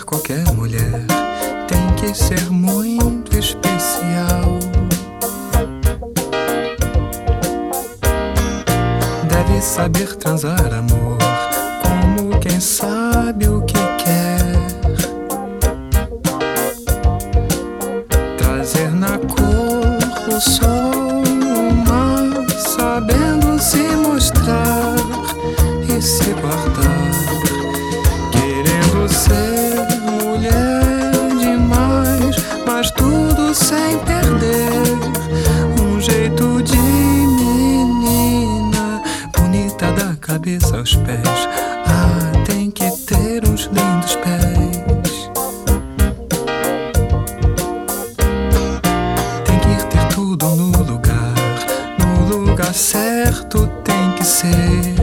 qualquer mulher, tem que ser muito especial. Deve saber transar amor, como quem sabe o que quer. Trazer na cor o sol, o mar, sabendo se mostrar e se guardar. Cabeça aos pés. Ah, tem que ter uns lindos pés. Tem que ter tudo no lugar, no lugar certo tem que ser.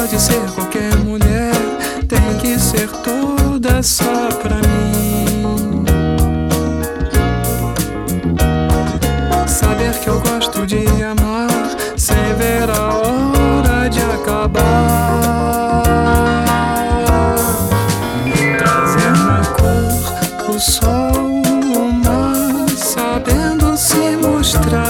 Pode ser qualquer mulher, tem que ser toda só pra mim. Saber que eu gosto de amar sem ver a hora de acabar. Trazer na cor o sol, o mar, sabendo se mostrar